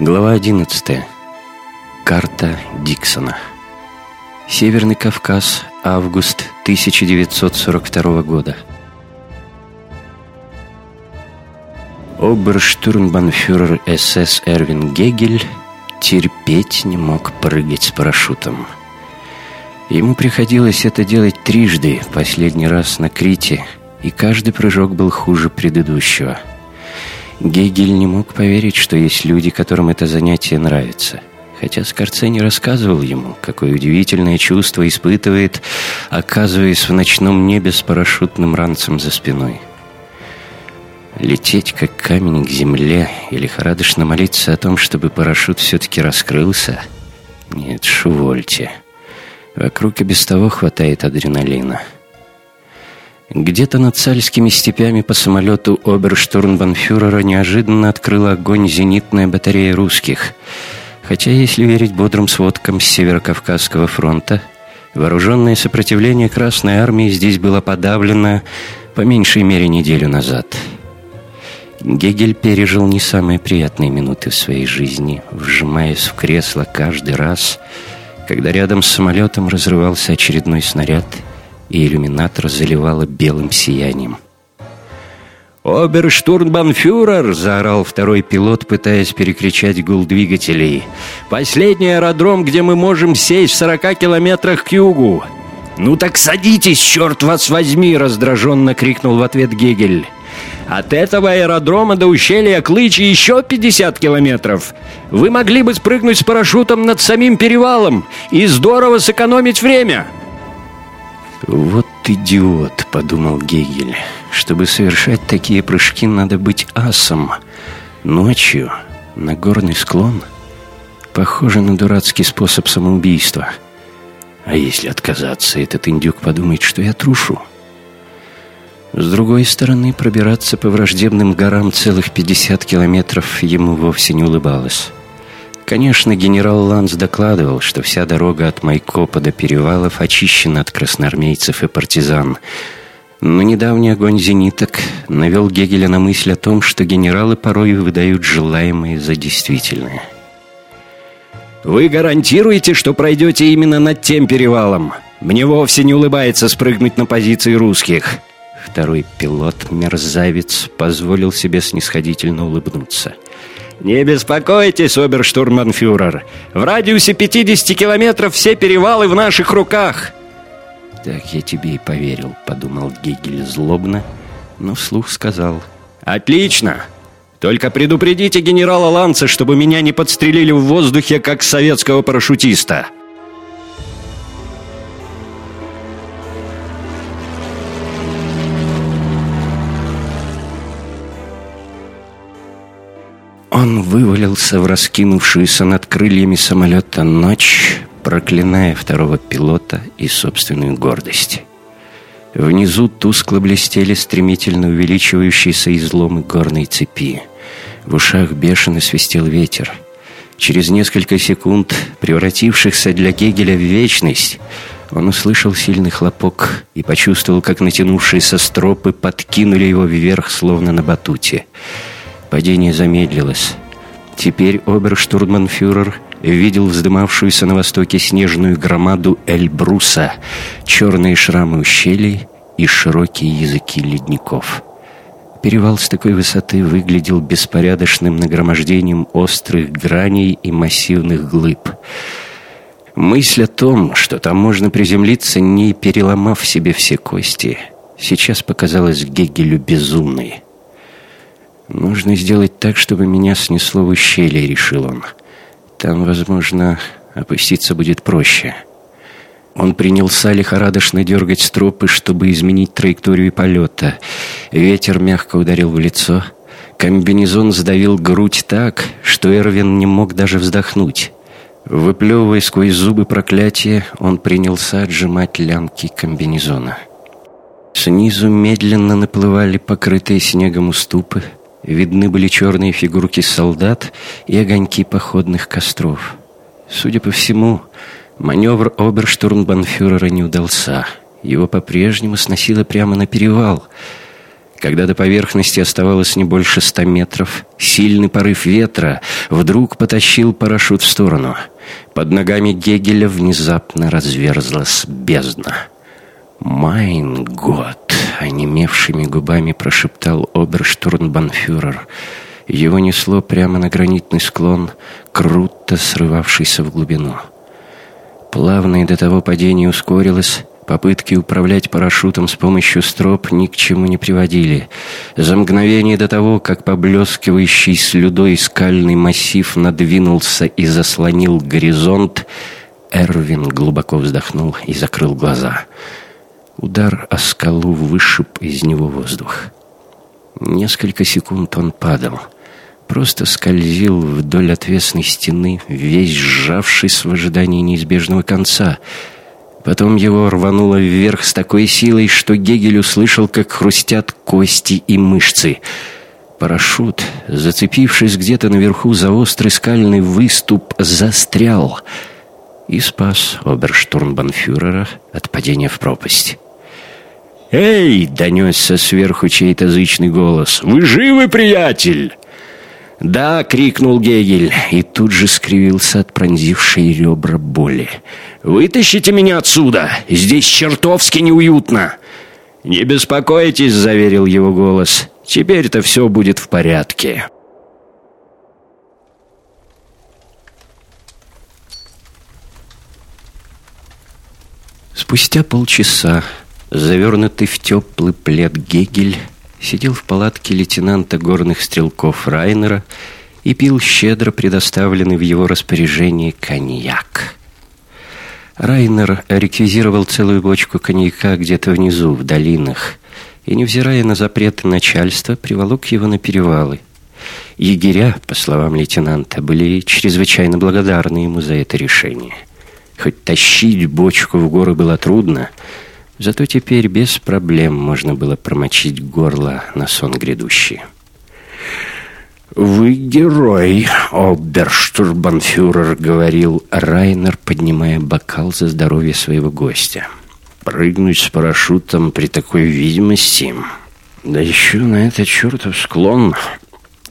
Глава 11. Карта Диксона. Северный Кавказ, август 1942 года. Оберштурмбанфюрер СС Эрвин Гегель терпеть не мог прыгать с парашютом. Ему приходилось это делать трижды, последний раз на Крите, и каждый прыжок был хуже предыдущего – Гегель не мог поверить, что есть люди, которым это занятие нравится. Хотя Скорцени рассказывал ему, какое удивительное чувство испытывает, оказываясь в ночном небе с парашютным ранцем за спиной. Лететь, как камень к земле, и лихорадочно молиться о том, чтобы парашют все-таки раскрылся? Нет, шувольте. Вокруг и без того хватает адреналина. Где-то над сальскими степями по самолету оберштурмбанфюрера неожиданно открыла огонь зенитная батарея русских. Хотя, если верить бодрым сводкам с Северокавказского фронта, вооруженное сопротивление Красной Армии здесь было подавлено по меньшей мере неделю назад. Гегель пережил не самые приятные минуты в своей жизни, вжимаясь в кресло каждый раз, когда рядом с самолетом разрывался очередной снаряд — и иллюминатор заливало белым сиянием. «Оберштурмбанфюрер!» — заорал второй пилот, пытаясь перекричать гул двигателей. «Последний аэродром, где мы можем сесть в сорока километрах к югу!» «Ну так садитесь, черт вас возьми!» — раздраженно крикнул в ответ Гегель. «От этого аэродрома до ущелья Клычи еще 50 километров. Вы могли бы спрыгнуть с парашютом над самим перевалом и здорово сэкономить время!» «Вот идиот», — подумал Гегель. «Чтобы совершать такие прыжки, надо быть асом. Ночью на горный склон? Похоже на дурацкий способ самоубийства. А если отказаться, этот индюк подумает, что я трушу». С другой стороны, пробираться по враждебным горам целых 50 километров ему вовсе не улыбалось. Конечно, генерал Ланс докладывал, что вся дорога от Майкопа до перевалов очищена от красноармейцев и партизан. Но недавний огонь зениток навел Гегеля на мысль о том, что генералы порой выдают желаемое за действительное. «Вы гарантируете, что пройдете именно над тем перевалом? Мне вовсе не улыбается спрыгнуть на позиции русских». Второй пилот, мерзавец, позволил себе снисходительно улыбнуться – «Не беспокойтесь, оберштурманфюрер. В радиусе 50 километров все перевалы в наших руках!» «Так я тебе и поверил», — подумал Гегель злобно, но вслух сказал. «Отлично! Только предупредите генерала Ланца, чтобы меня не подстрелили в воздухе, как советского парашютиста!» Он вывалился в раскинувшуюся над крыльями самолета ночь, проклиная второго пилота и собственную гордость. Внизу тускло блестели стремительно увеличивающиеся изломы горной цепи. В ушах бешено свистел ветер. Через несколько секунд, превратившихся для Гегеля в вечность, он услышал сильный хлопок и почувствовал, как натянувшиеся стропы подкинули его вверх, словно на батуте. Падение замедлилось. Теперь оберштурманфюрер видел вздымавшуюся на востоке снежную громаду Эльбруса, черные шрамы ущелий и широкие языки ледников. Перевал с такой высоты выглядел беспорядочным нагромождением острых граней и массивных глыб. Мысль о том, что там можно приземлиться, не переломав себе все кости, сейчас показалась Гегелю безумной. «Нужно сделать так, чтобы меня снесло в ущелье», — решил он. «Там, возможно, опуститься будет проще». Он принялся лихорадочно дергать стропы, чтобы изменить траекторию полета. Ветер мягко ударил в лицо. Комбинезон сдавил грудь так, что Эрвин не мог даже вздохнуть. Выплевывая сквозь зубы проклятие, он принялся отжимать лямки комбинезона. Снизу медленно наплывали покрытые снегом уступы, Видны были черные фигурки солдат и огоньки походных костров. Судя по всему, маневр оберштурмбанфюрера не удался. Его по-прежнему сносило прямо на перевал. Когда до поверхности оставалось не больше ста метров, сильный порыв ветра вдруг потащил парашют в сторону. Под ногами Гегеля внезапно разверзлась бездна. «Майн год!» — онемевшими губами прошептал оберштурнбанфюрер. Его несло прямо на гранитный склон, круто срывавшийся в глубину. Плавное до того падение ускорилось, Попытки управлять парашютом с помощью строп ни к чему не приводили. За мгновение до того, как поблескивающий слюдой скальный массив надвинулся и заслонил горизонт, Эрвин глубоко вздохнул и закрыл глаза. Удар о скалу вышиб из него воздух. Несколько секунд он падал. Просто скользил вдоль отвесной стены, весь сжавшись в ожидании неизбежного конца — Потом его рвануло вверх с такой силой, что Гегель услышал, как хрустят кости и мышцы. Парашют, зацепившись где-то наверху за острый скальный выступ, застрял и спас оберштурмбанфюрера от падения в пропасть. «Эй!» — донесся сверху чей-то зычный голос. «Вы живы, приятель?» «Да!» — крикнул Гегель и тут же скривился от пронзившей ребра боли. «Вытащите меня отсюда! Здесь чертовски неуютно!» «Не беспокойтесь!» — заверил его голос. «Теперь-то все будет в порядке!» Спустя полчаса, завернутый в теплый плед Гегель, сидел в палатке лейтенанта горных стрелков Райнера и пил щедро предоставленный в его распоряжение коньяк. Райнер реквизировал целую бочку коньяка где-то внизу, в долинах, и, невзирая на запреты начальства, приволок его на перевалы. Егеря, по словам лейтенанта, были чрезвычайно благодарны ему за это решение. Хоть тащить бочку в горы было трудно, Зато теперь без проблем можно было промочить горло на сон грядущий. «Вы герой, оберштурбанфюрер», — говорил Райнер, поднимая бокал за здоровье своего гостя. «Прыгнуть с парашютом при такой видимости, да еще на этот чертов склон.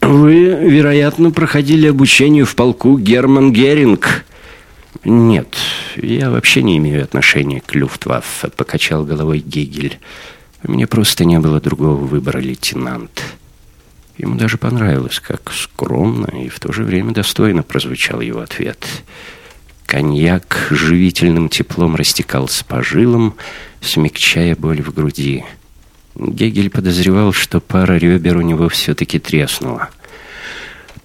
Вы, вероятно, проходили обучение в полку Герман Геринг». «Нет, я вообще не имею отношения к Люфтваффе», — покачал головой Гегель. «Мне просто не было другого выбора, лейтенант». Ему даже понравилось, как скромно и в то же время достойно прозвучал его ответ. Коньяк живительным теплом растекался по жилам, смягчая боль в груди. Гегель подозревал, что пара ребер у него все-таки треснула.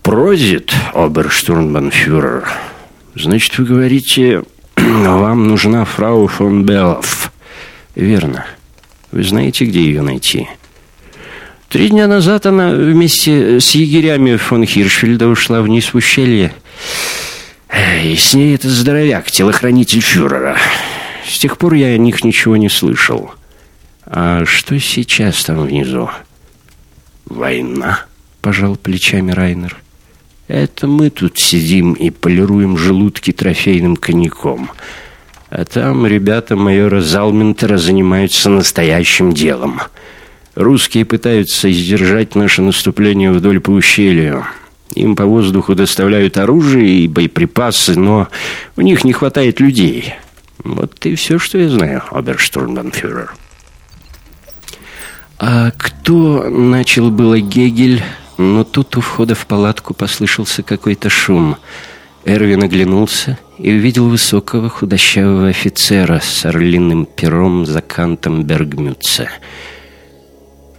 «Прозит, оберштурмбанфюрер», Значит, вы говорите, вам нужна фрау фон Беллов. Верно. Вы знаете, где ее найти? Три дня назад она вместе с егерями фон Хиршфельда ушла вниз в ущелье. И с ней этот здоровяк, телохранитель фюрера. С тех пор я о них ничего не слышал. А что сейчас там внизу? Война, пожал плечами Райнер. Это мы тут сидим и полируем желудки трофейным коньяком. А там ребята майора Залментера занимаются настоящим делом. Русские пытаются сдержать наше наступление вдоль по ущелью. Им по воздуху доставляют оружие и боеприпасы, но у них не хватает людей. Вот и все, что я знаю, оберштурмбанфюрер. А кто начал было Гегель но тут у входа в палатку послышался какой-то шум. Эрвин оглянулся и увидел высокого худощавого офицера с орлиным пером за кантом Бергмютца.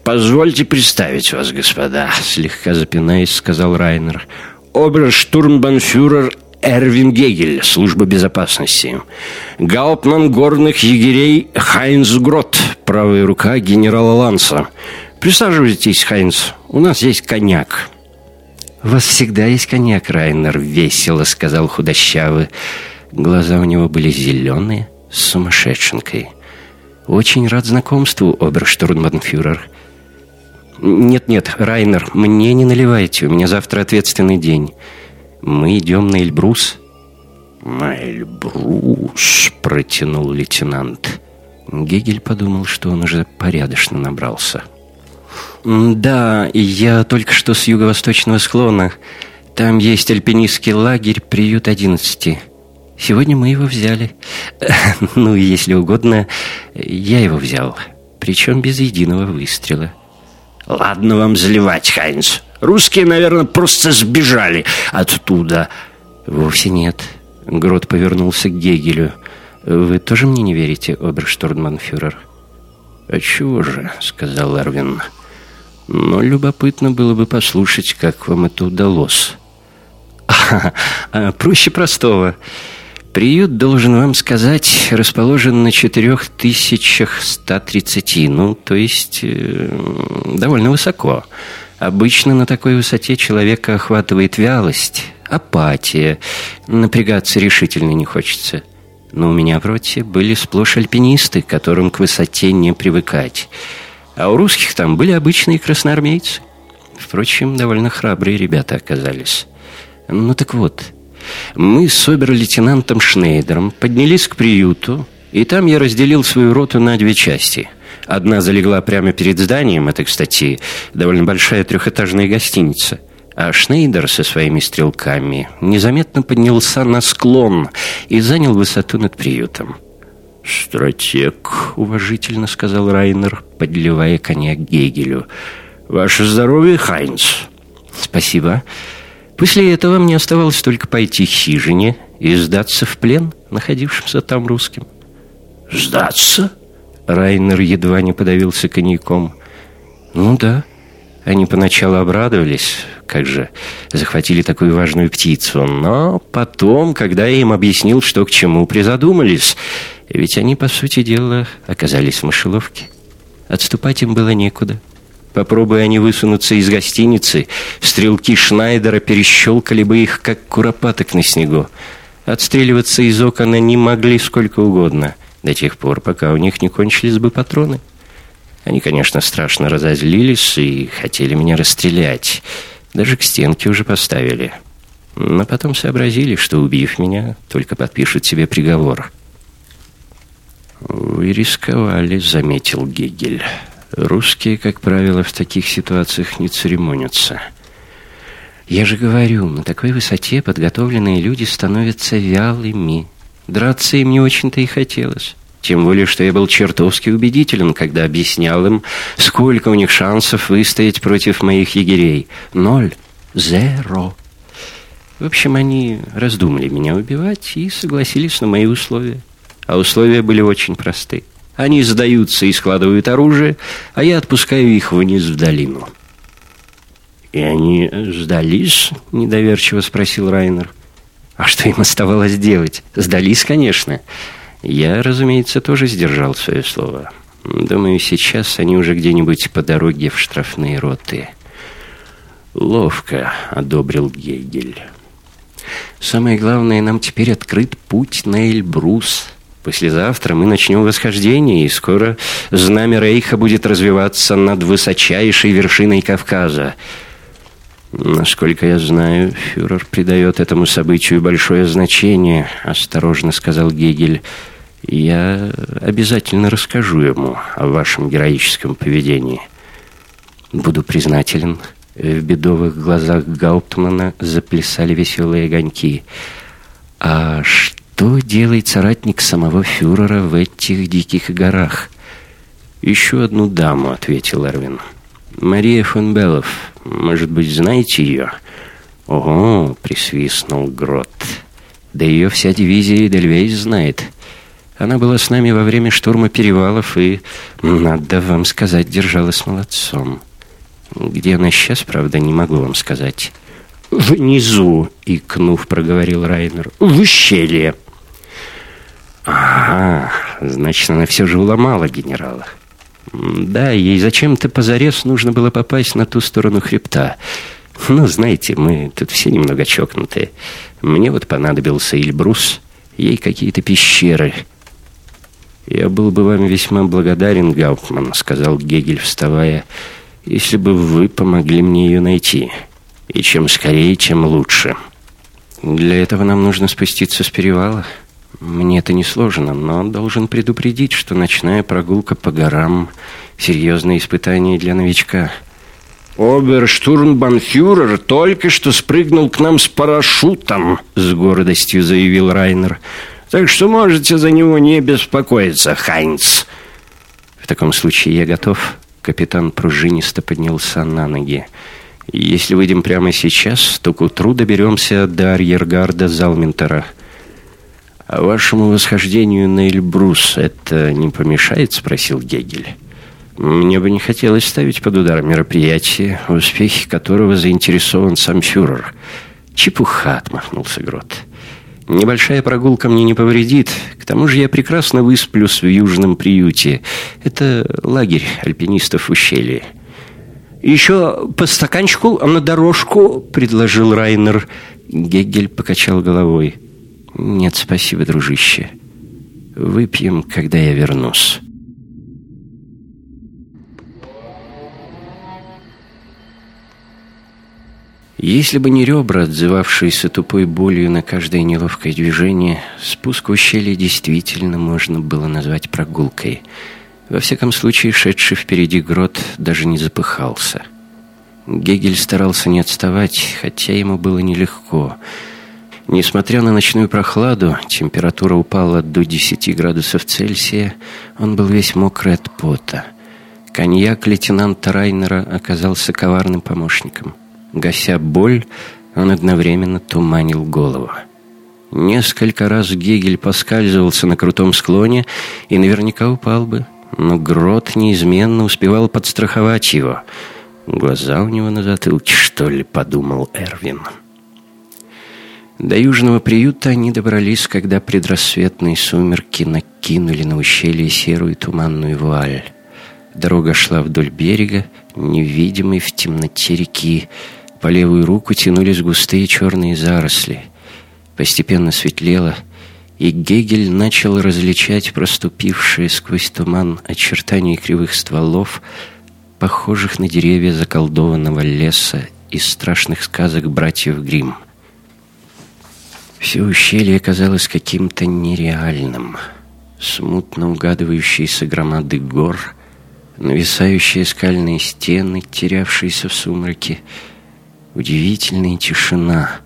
«Позвольте представить вас, господа», — слегка запинаясь, сказал Райнер. «Оберштурмбанфюрер Эрвин Гегель, служба безопасности. Гауптман горных егерей Хайнс Грот, правая рука генерала Ланса. Присаживайтесь, Хайнс, у нас есть коньяк». «У вас всегда есть коньяк, Райнер», — весело сказал худощавый. Глаза у него были зеленые, с сумасшедшенкой. «Очень рад знакомству, оберштурмбанфюрер». «Нет-нет, Райнер, мне не наливайте, у меня завтра ответственный день. Мы идем на Эльбрус». «На Эльбрус», — протянул лейтенант. Гегель подумал, что он уже порядочно набрался. Да, я только что с юго-восточного склона. Там есть альпинистский лагерь, приют одиннадцати. Сегодня мы его взяли. Ну, если угодно, я его взял. Причем без единого выстрела. Ладно вам заливать, Хайнц. Русские, наверное, просто сбежали оттуда. Вовсе нет. Грот повернулся к Гегелю. Вы тоже мне не верите, оберштурманфюрер? А чего же, сказал Эрвин. Но любопытно было бы послушать, как вам это удалось. А, проще простого. Приют, должен вам сказать, расположен на 4130, ну, то есть э, довольно высоко. Обычно на такой высоте человека охватывает вялость, апатия, напрягаться решительно не хочется. Но у меня в были сплошь альпинисты, которым к высоте не привыкать. А у русских там были обычные красноармейцы. Впрочем, довольно храбрые ребята оказались. Ну так вот, мы с обер-лейтенантом Шнейдером поднялись к приюту, и там я разделил свою роту на две части. Одна залегла прямо перед зданием, это, кстати, довольно большая трехэтажная гостиница. А Шнейдер со своими стрелками незаметно поднялся на склон и занял высоту над приютом. «Стратег», — уважительно сказал Райнер, подливая коня Гегелю. «Ваше здоровье, Хайнц!» «Спасибо. После этого мне оставалось только пойти к хижине и сдаться в плен, находившимся там русским». «Сдаться?» Райнер едва не подавился коньяком. «Ну да». Они поначалу обрадовались, как же, захватили такую важную птицу. Но потом, когда я им объяснил, что к чему, призадумались. Ведь они, по сути дела, оказались в мышеловке. Отступать им было некуда. Попробуя они высунуться из гостиницы, стрелки Шнайдера перещелкали бы их, как куропаток на снегу. Отстреливаться из окон они могли сколько угодно, до тех пор, пока у них не кончились бы патроны. Они, конечно, страшно разозлились и хотели меня расстрелять. Даже к стенке уже поставили. Но потом сообразили, что, убив меня, только подпишут себе приговор. «Вы рисковали», — заметил Гегель. Русские, как правило, в таких ситуациях не церемонятся. Я же говорю, на такой высоте подготовленные люди становятся вялыми. Драться им не очень-то и хотелось. Тем более, что я был чертовски убедителен, когда объяснял им, сколько у них шансов выстоять против моих егерей. Ноль. Зеро. В общем, они раздумали меня убивать и согласились на мои условия. А условия были очень просты. Они сдаются и складывают оружие, а я отпускаю их вниз в долину. «И они сдались?» — недоверчиво спросил Райнер. «А что им оставалось делать? Сдались, конечно. Я, разумеется, тоже сдержал свое слово. Думаю, сейчас они уже где-нибудь по дороге в штрафные роты». «Ловко», — одобрил Гегель. «Самое главное, нам теперь открыт путь на Эльбрус». Послезавтра мы начнем восхождение, и скоро знамя Рейха будет развиваться над высочайшей вершиной Кавказа. Насколько я знаю, фюрер придает этому событию большое значение, осторожно сказал Гегель. Я обязательно расскажу ему о вашем героическом поведении. Буду признателен. В бедовых глазах Гауптмана заплясали веселые огоньки. А что что делает соратник самого фюрера в этих диких горах? «Еще одну даму», — ответил Эрвин. «Мария фон Беллов. Может быть, знаете ее?» «Ого!» — присвистнул Грот. «Да ее вся дивизия Эдельвейс знает. Она была с нами во время штурма перевалов и, надо вам сказать, держалась молодцом. Где она сейчас, правда, не могу вам сказать». «Внизу», — икнув, проговорил Райнер, — «в ущелье». Ага, значит, она все же уломала генерала. Да, ей зачем-то позарез нужно было попасть на ту сторону хребта. Ну, знаете, мы тут все немного чокнутые. Мне вот понадобился Эльбрус, ей какие-то пещеры. «Я был бы вам весьма благодарен, Гауптман», — сказал Гегель, вставая, «если бы вы помогли мне ее найти. И чем скорее, тем лучше. Для этого нам нужно спуститься с перевала». Мне это несложно, но должен предупредить, что ночная прогулка по горам — серьезное испытание для новичка. «Оберштурмбанфюрер только что спрыгнул к нам с парашютом», — с гордостью заявил Райнер. «Так что можете за него не беспокоиться, Хайнц». «В таком случае я готов». Капитан пружинисто поднялся на ноги. «Если выйдем прямо сейчас, то к утру доберемся до арьергарда Залментера». «А вашему восхождению на Эльбрус это не помешает?» — спросил Гегель. «Мне бы не хотелось ставить под удар мероприятие, в успехе которого заинтересован сам фюрер». «Чепуха!» — отмахнулся Грот. Небольшая прогулка мне не повредит. К тому же я прекрасно высплюсь в южном приюте. Это лагерь альпинистов в ущелье. «Еще по стаканчику на дорожку», — предложил Райнер. Гегель покачал головой. «Нет, спасибо, дружище. Выпьем, когда я вернусь». Если бы не ребра, отзывавшиеся тупой болью на каждое неловкое движение, спуск в ущелье действительно можно было назвать прогулкой. Во всяком случае, шедший впереди грот даже не запыхался. Гегель старался не отставать, хотя ему было нелегко. Несмотря на ночную прохладу, температура упала до 10 градусов Цельсия, он был весь мокрый от пота. Коньяк лейтенанта Райнера оказался коварным помощником – Гася боль, он одновременно туманил голову. Несколько раз Гегель поскальзывался на крутом склоне и наверняка упал бы, но Грот неизменно успевал подстраховать его. Глаза у него на затылке, что ли, подумал Эрвин. До южного приюта они добрались, когда предрассветные сумерки накинули на ущелье серую туманную вуаль. Дорога шла вдоль берега, невидимой в темноте реки, по левую руку тянулись густые черные заросли. Постепенно светлело, и Гегель начал различать проступившие сквозь туман очертания кривых стволов, похожих на деревья заколдованного леса из страшных сказок братьев Гримм. Все ущелье казалось каким-то нереальным. Смутно угадывающиеся громады гор, нависающие скальные стены, терявшиеся в сумраке — Удивительная тишина,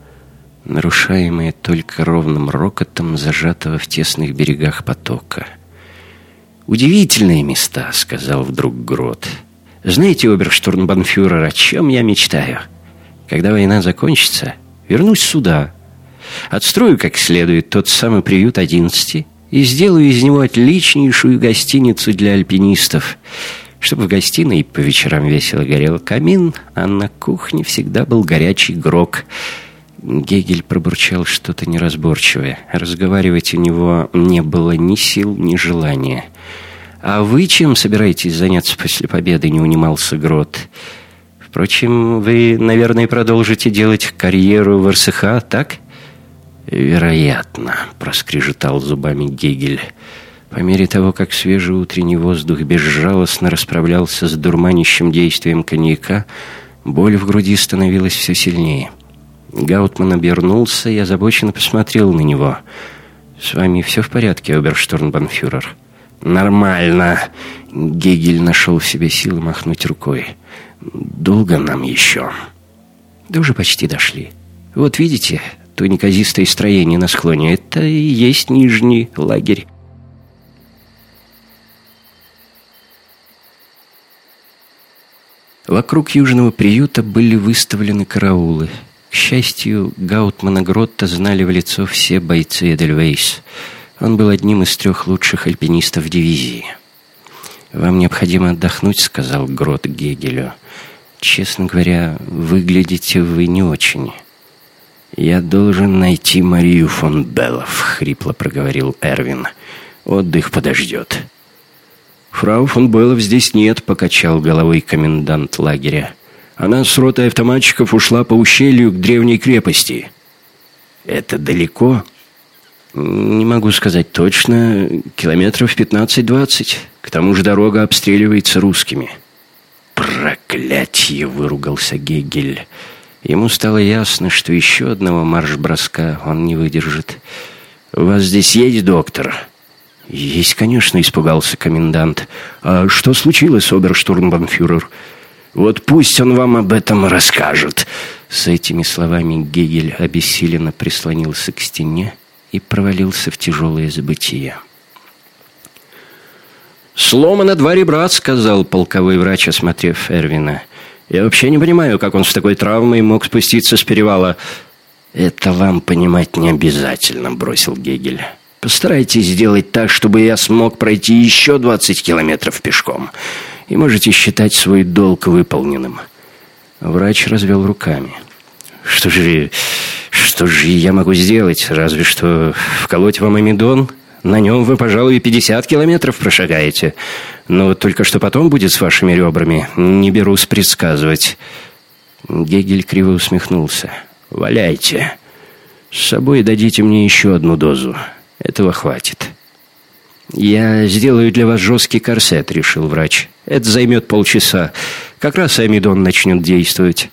нарушаемая только ровным рокотом зажатого в тесных берегах потока. «Удивительные места», — сказал вдруг Грот. «Знаете, оберштурмбанфюрер, о чем я мечтаю? Когда война закончится, вернусь сюда, отстрою как следует тот самый приют одиннадцати и сделаю из него отличнейшую гостиницу для альпинистов» чтобы в гостиной по вечерам весело горел камин, а на кухне всегда был горячий грок. Гегель пробурчал что-то неразборчивое. Разговаривать у него не было ни сил, ни желания. «А вы чем собираетесь заняться после победы?» — не унимался Грот. «Впрочем, вы, наверное, продолжите делать карьеру в РСХ, так?» «Вероятно», — проскрежетал зубами Гегель. По мере того, как свежий утренний воздух безжалостно расправлялся с дурманящим действием коньяка, боль в груди становилась все сильнее. Гаутман обернулся и озабоченно посмотрел на него. «С вами все в порядке, оберштурмбанфюрер?» «Нормально!» Гегель нашел в себе силы махнуть рукой. «Долго нам еще?» «Да уже почти дошли. Вот видите, то неказистое строение на склоне. Это и есть нижний лагерь». Вокруг южного приюта были выставлены караулы. Счастью, Гаутмана Гротта знали в лицо все бойцы Эдельвейс. Он был одним из трех лучших альпинистов дивизии. «Вам необходимо отдохнуть», — сказал Грот Гегелю. «Честно говоря, выглядите вы не очень». «Я должен найти Марию фон Беллов», — хрипло проговорил Эрвин. «Отдых подождет». «Фрау фон Беллов здесь нет», — покачал головой комендант лагеря. «Она с ротой автоматчиков ушла по ущелью к древней крепости». «Это далеко?» «Не могу сказать точно. Километров 15-20. К тому же дорога обстреливается русскими». «Проклятье!» — выругался Гегель. Ему стало ясно, что еще одного марш-броска он не выдержит. «У вас здесь есть доктор?» «Есть, конечно», — испугался комендант. «А что случилось, оберштурмбанфюрер?» «Вот пусть он вам об этом расскажет». С этими словами Гегель обессиленно прислонился к стене и провалился в тяжелое забытие. «Сломано два ребра», — сказал полковой врач, осмотрев Эрвина. «Я вообще не понимаю, как он с такой травмой мог спуститься с перевала». «Это вам понимать не обязательно», — бросил Гегель. «Постарайтесь сделать так, чтобы я смог пройти еще 20 километров пешком, и можете считать свой долг выполненным». Врач развел руками. «Что же, что же я могу сделать? Разве что вколоть вам амидон?» На нем вы, пожалуй, 50 километров прошагаете. Но только что потом будет с вашими ребрами, не берусь предсказывать». Гегель криво усмехнулся. «Валяйте. С собой дадите мне еще одну дозу. Этого хватит». «Я сделаю для вас жесткий корсет», — решил врач. «Это займет полчаса. Как раз амидон начнет действовать».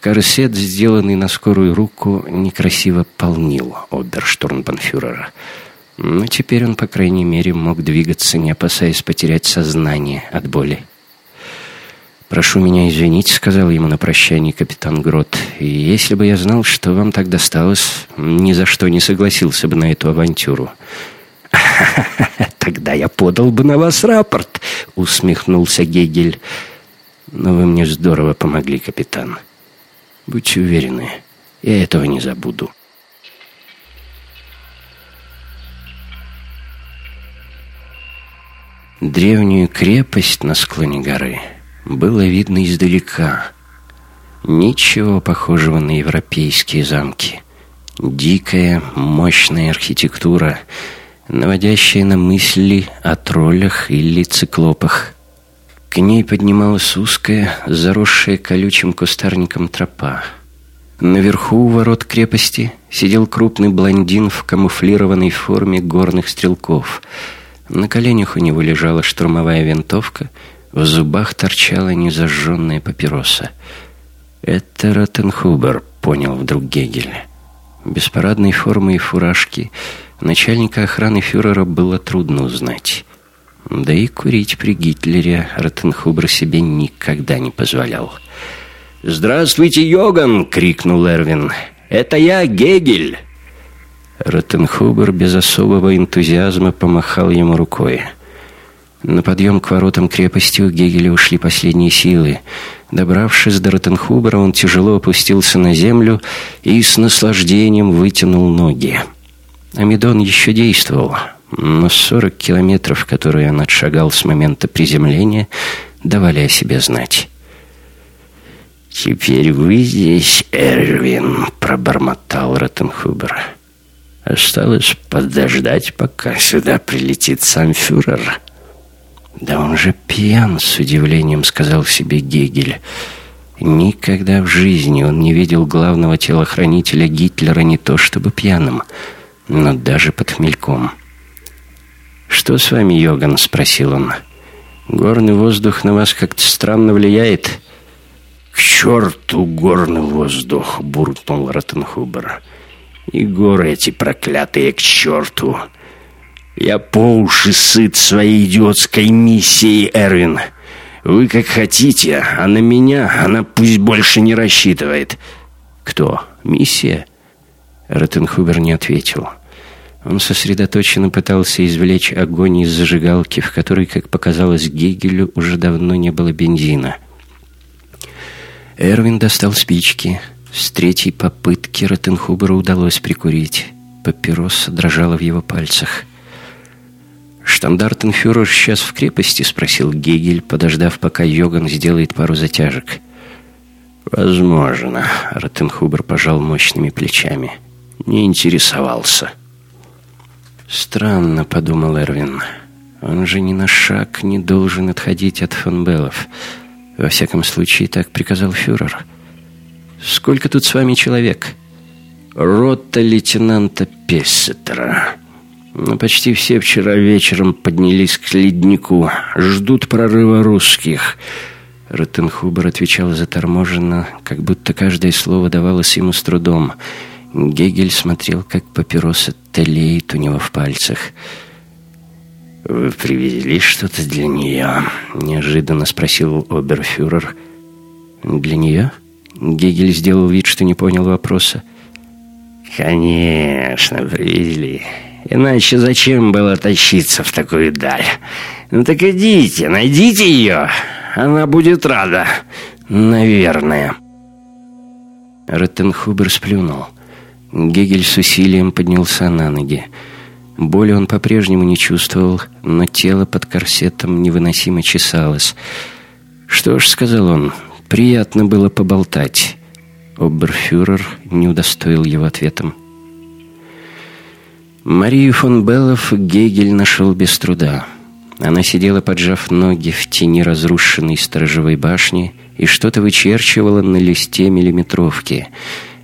Корсет, сделанный на скорую руку, некрасиво полнил оберштурмбанфюрера. Но теперь он, по крайней мере, мог двигаться, не опасаясь потерять сознание от боли. «Прошу меня извинить», — сказал ему на прощание капитан Грот. «И если бы я знал, что вам так досталось, ни за что не согласился бы на эту авантюру». «Тогда я подал бы на вас рапорт», — усмехнулся Гегель. «Но вы мне здорово помогли, капитан. Будьте уверены, я этого не забуду». Древнюю крепость на склоне горы было видно издалека. Ничего похожего на европейские замки. Дикая, мощная архитектура, наводящая на мысли о троллях или циклопах. К ней поднималась узкая, заросшая колючим кустарником тропа. Наверху у ворот крепости сидел крупный блондин в камуфлированной форме горных стрелков — на коленях у него лежала штурмовая винтовка, в зубах торчала незажженная папироса. «Это Ротенхубер», — понял вдруг Гегель. Без парадной формы и фуражки начальника охраны фюрера было трудно узнать. Да и курить при Гитлере Ротенхубер себе никогда не позволял. «Здравствуйте, Йоган!» — крикнул Эрвин. «Это я, Гегель!» Ротенхубер без особого энтузиазма помахал ему рукой. На подъем к воротам крепости у Гегеля ушли последние силы. Добравшись до Ротенхубера, он тяжело опустился на землю и с наслаждением вытянул ноги. Амидон еще действовал, но 40 километров, которые он отшагал с момента приземления, давали о себе знать. «Теперь вы здесь, Эрвин», — пробормотал Ротенхубер. Осталось подождать, пока сюда прилетит сам фюрер. «Да он же пьян», — с удивлением сказал себе Гегель. Никогда в жизни он не видел главного телохранителя Гитлера не то чтобы пьяным, но даже под хмельком. «Что с вами, Йоган?» — спросил он. «Горный воздух на вас как-то странно влияет?» «К черту горный воздух!» — буркнул Ротенхубер. И горы эти проклятые к черту. Я по уши сыт своей идиотской миссией, Эрвин. Вы как хотите, а на меня она пусть больше не рассчитывает. Кто? Миссия? Ротенхубер не ответил. Он сосредоточенно пытался извлечь огонь из зажигалки, в которой, как показалось Гегелю, уже давно не было бензина. Эрвин достал спички — с третьей попытки Ротенхуберу удалось прикурить. Папироса дрожала в его пальцах. «Штандартенфюрер сейчас в крепости?» — спросил Гегель, подождав, пока Йоган сделает пару затяжек. «Возможно», — Ротенхубер пожал мощными плечами. «Не интересовался». «Странно», — подумал Эрвин. «Он же ни на шаг не должен отходить от фон Беллов. Во всяком случае, так приказал фюрер». Сколько тут с вами человек?» «Рота лейтенанта Пессетера. Но почти все вчера вечером поднялись к леднику. Ждут прорыва русских». Ротенхубер отвечал заторможенно, как будто каждое слово давалось ему с трудом. Гегель смотрел, как папироса тлеет у него в пальцах. «Вы привезли что-то для нее?» — неожиданно спросил оберфюрер. «Для нее?» Гегель сделал вид, что не понял вопроса. «Конечно, привезли. Иначе зачем было тащиться в такую даль? Ну так идите, найдите ее. Она будет рада. Наверное». Роттенхубер сплюнул. Гегель с усилием поднялся на ноги. Боли он по-прежнему не чувствовал, но тело под корсетом невыносимо чесалось. «Что ж», — сказал он, — «приятно было поболтать». Оберфюрер не удостоил его ответом. Марию фон Беллов Гегель нашел без труда. Она сидела, поджав ноги в тени разрушенной сторожевой башни и что-то вычерчивала на листе миллиметровки.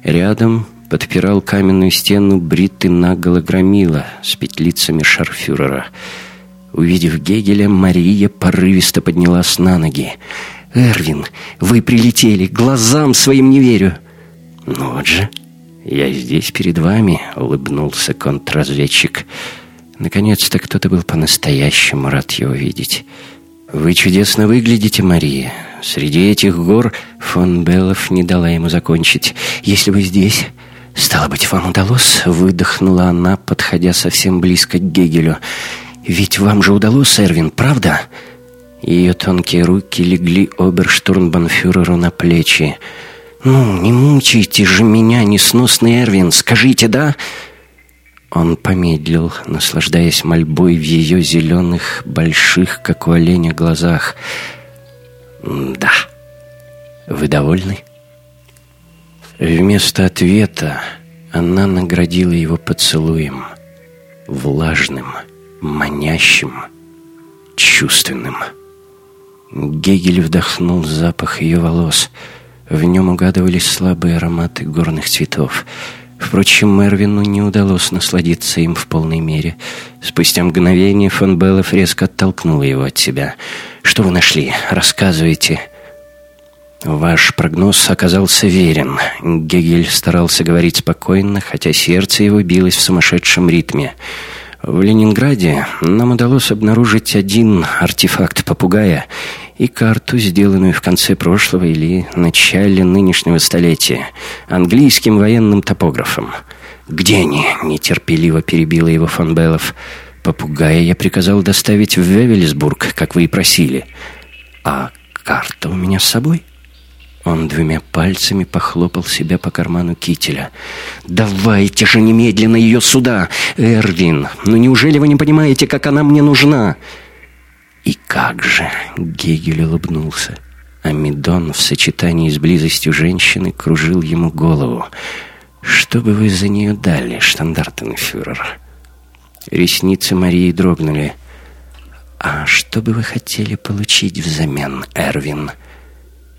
Рядом подпирал каменную стену бритый наголо громила с петлицами шарфюрера. Увидев Гегеля, Мария порывисто поднялась на ноги. «Эрвин, вы прилетели! Глазам своим не верю!» «Ну вот же, я здесь перед вами», — улыбнулся контрразведчик. Наконец-то кто-то был по-настоящему рад его видеть. «Вы чудесно выглядите, Мария. Среди этих гор фон Беллов не дала ему закончить. Если вы здесь, «Стало быть, вам удалось?» — выдохнула она, подходя совсем близко к Гегелю. «Ведь вам же удалось, Эрвин, правда?» Ее тонкие руки легли оберштурмбанфюреру на плечи. «Ну, не мучайте же меня, несносный Эрвин, скажите, да?» Он помедлил, наслаждаясь мольбой в ее зеленых, больших, как у оленя, глазах. «Да. Вы довольны?» Вместо ответа она наградила его поцелуем, влажным, манящим, чувственным. Гегель вдохнул запах ее волос. В нем угадывались слабые ароматы горных цветов. Впрочем, Мервину не удалось насладиться им в полной мере. Спустя мгновение фон Беллов резко оттолкнула его от себя. «Что вы нашли? Рассказывайте». Ваш прогноз оказался верен. Гегель старался говорить спокойно, хотя сердце его билось в сумасшедшем ритме. В Ленинграде нам удалось обнаружить один артефакт попугая и карту, сделанную в конце прошлого или начале нынешнего столетия, английским военным топографом. «Где они?» — нетерпеливо перебила его фон Беллов. «Попугая я приказал доставить в Вевельсбург, как вы и просили. А карта у меня с собой?» Он двумя пальцами похлопал себя по карману кителя. «Давайте же немедленно ее сюда, Эрвин! Ну неужели вы не понимаете, как она мне нужна?» «И как же!» — Гегель улыбнулся. Амидон в сочетании с близостью женщины кружил ему голову. «Что бы вы за нее дали, штандартенфюрер?» Ресницы Марии дрогнули. «А что бы вы хотели получить взамен, Эрвин?»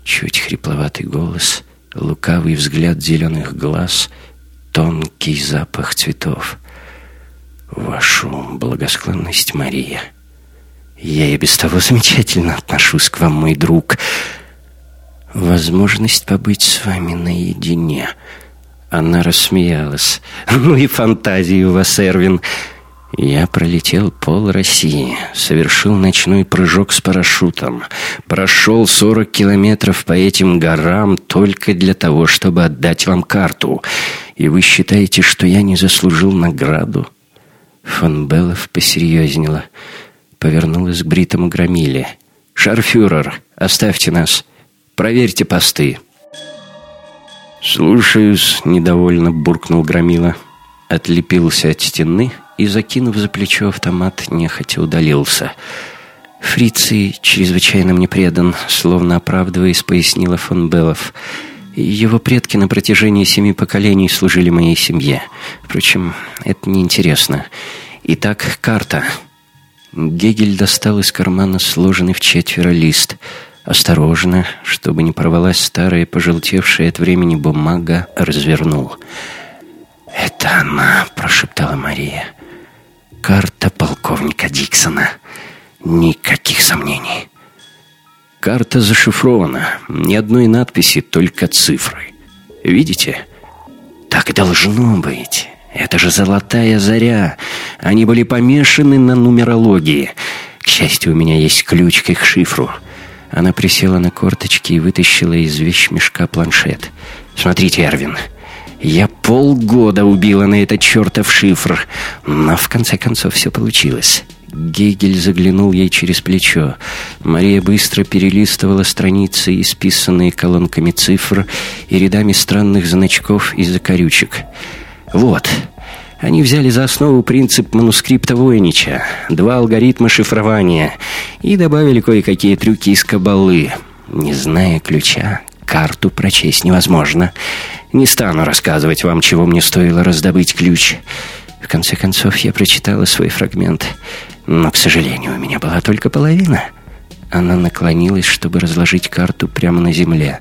Чуть хрипловатый голос, лукавый взгляд зеленых глаз, тонкий запах цветов. Вашу благосклонность, Мария. Я и без того замечательно отношусь к вам, мой друг. Возможность побыть с вами наедине. Она рассмеялась. Ну и фантазии у вас, Эрвин. Я пролетел пол России, совершил ночной прыжок с парашютом, прошел 40 километров по этим горам только для того, чтобы отдать вам карту. И вы считаете, что я не заслужил награду?» Фон Беллов посерьезнела, повернулась к бритому громиле. «Шарфюрер, оставьте нас. Проверьте посты». «Слушаюсь», — недовольно буркнул громила. Отлепился от стены — и, закинув за плечо автомат, нехотя удалился. «Фриций чрезвычайно мне предан», словно оправдываясь, пояснила фон Беллов. «Его предки на протяжении семи поколений служили моей семье. Впрочем, это неинтересно. Итак, карта». Гегель достал из кармана сложенный в четверо лист. Осторожно, чтобы не порвалась старая, пожелтевшая от времени бумага, развернул. «Это она», — прошептала Мария. Карта полковника Диксона. Никаких сомнений. Карта зашифрована. Ни одной надписи, только цифры. Видите? Так должно быть. Это же золотая заря. Они были помешаны на нумерологии. К счастью, у меня есть ключ к их шифру. Она присела на корточки и вытащила из вещмешка планшет. «Смотрите, Эрвин, я полгода убила на этот чертов шифр, но в конце концов все получилось». Гегель заглянул ей через плечо. Мария быстро перелистывала страницы, исписанные колонками цифр и рядами странных значков и закорючек. «Вот», они взяли за основу принцип манускрипта Войнича, два алгоритма шифрования и добавили кое-какие трюки из кабалы. Не зная ключа, карту прочесть невозможно. Не стану рассказывать вам, чего мне стоило раздобыть ключ. В конце концов, я прочитала свой фрагмент. Но, к сожалению, у меня была только половина. Она наклонилась, чтобы разложить карту прямо на земле.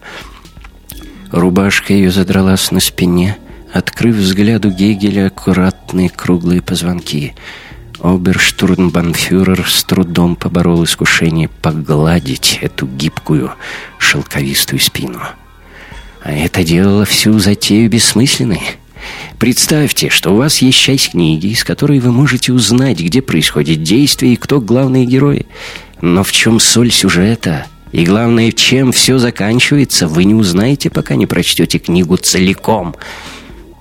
Рубашка ее задралась на спине, открыв взгляду Гегеля аккуратные круглые позвонки. Оберштурмбанфюрер с трудом поборол искушение погладить эту гибкую, шелковистую спину. А это делало всю затею бессмысленной. Представьте, что у вас есть часть книги, из которой вы можете узнать, где происходит действие и кто главные герои. Но в чем соль сюжета? И главное, чем все заканчивается, вы не узнаете, пока не прочтете книгу целиком.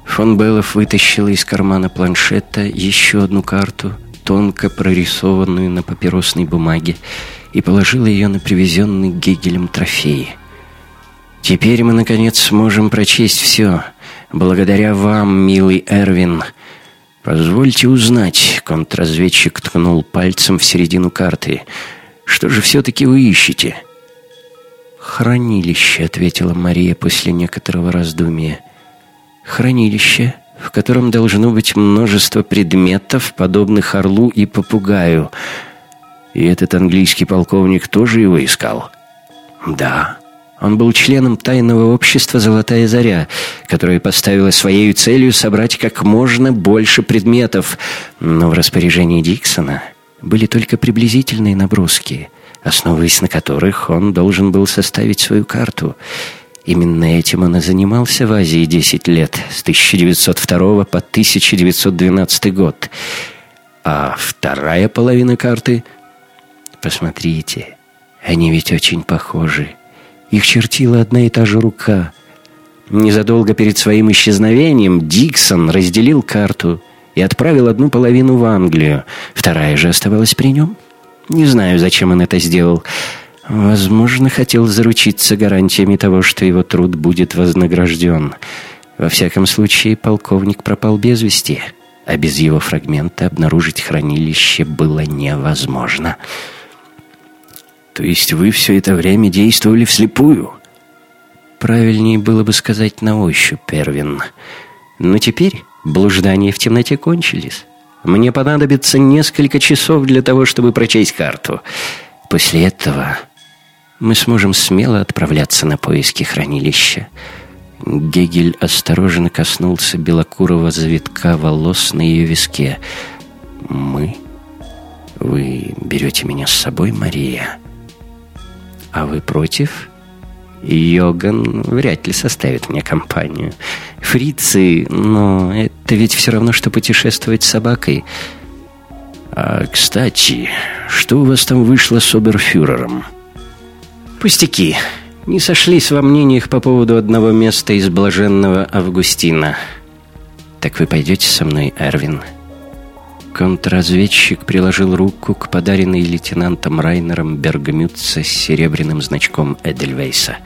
Фон Беллов вытащил из кармана планшета еще одну карту, тонко прорисованную на папиросной бумаге, и положил ее на привезенный Гегелем трофей. «Теперь мы, наконец, сможем прочесть все. Благодаря вам, милый Эрвин. Позвольте узнать», — контрразведчик ткнул пальцем в середину карты. «Что же все-таки вы ищете?» «Хранилище», — ответила Мария после некоторого раздумия. Хранилище, в котором должно быть множество предметов, подобных орлу и попугаю. И этот английский полковник тоже его искал? Да. Он был членом тайного общества «Золотая заря», которое поставило своей целью собрать как можно больше предметов. Но в распоряжении Диксона были только приблизительные наброски, основываясь на которых он должен был составить свою карту — Именно этим он и занимался в Азии 10 лет, с 1902 по 1912 год. А вторая половина карты... Посмотрите, они ведь очень похожи. Их чертила одна и та же рука. Незадолго перед своим исчезновением Диксон разделил карту и отправил одну половину в Англию. Вторая же оставалась при нем. Не знаю, зачем он это сделал. Возможно, хотел заручиться гарантиями того, что его труд будет вознагражден. Во всяком случае, полковник пропал без вести, а без его фрагмента обнаружить хранилище было невозможно. То есть вы все это время действовали вслепую? Правильнее было бы сказать на ощупь, Первин. Но теперь блуждания в темноте кончились. Мне понадобится несколько часов для того, чтобы прочесть карту. После этого мы сможем смело отправляться на поиски хранилища. Гегель осторожно коснулся белокурого завитка волос на ее виске. «Мы? Вы берете меня с собой, Мария? А вы против?» Йоган вряд ли составит мне компанию. Фрицы, но это ведь все равно, что путешествовать с собакой. А, кстати, что у вас там вышло с оберфюрером?» Пустяки. Не сошлись во мнениях по поводу одного места из блаженного Августина. Так вы пойдете со мной, Эрвин? Контрразведчик приложил руку к подаренной лейтенантом Райнером Бергмютце с серебряным значком Эдельвейса.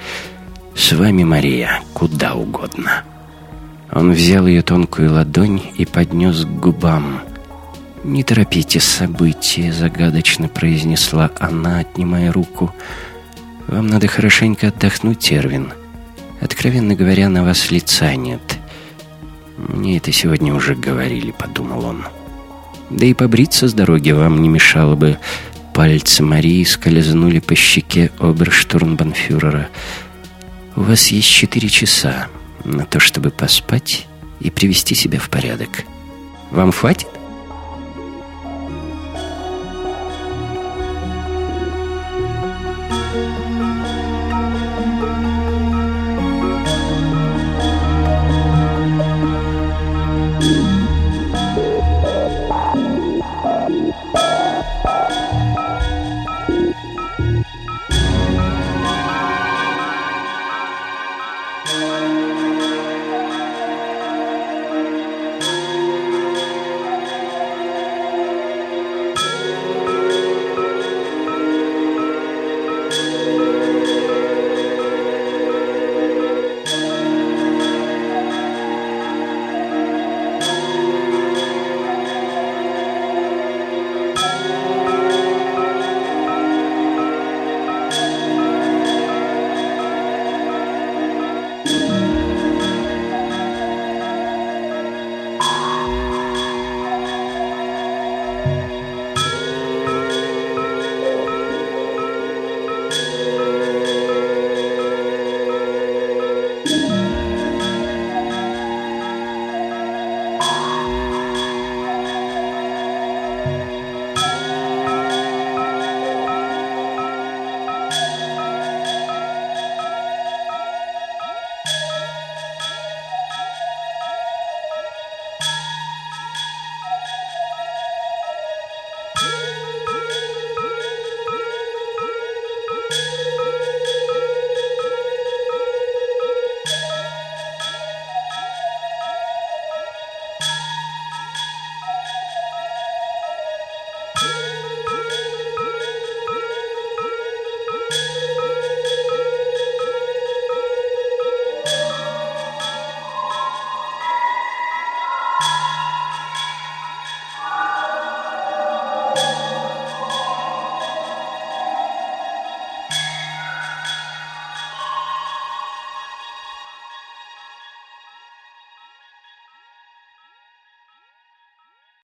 «С вами, Мария, куда угодно». Он взял ее тонкую ладонь и поднес к губам. «Не торопите события», — загадочно произнесла она, отнимая руку. «Мария». Вам надо хорошенько отдохнуть, Тервин. Откровенно говоря, на вас лица нет. Мне это сегодня уже говорили, подумал он. Да и побриться с дороги вам не мешало бы. Пальцы Марии скользнули по щеке оберштурмбанфюрера. У вас есть четыре часа на то, чтобы поспать и привести себя в порядок. Вам хватит?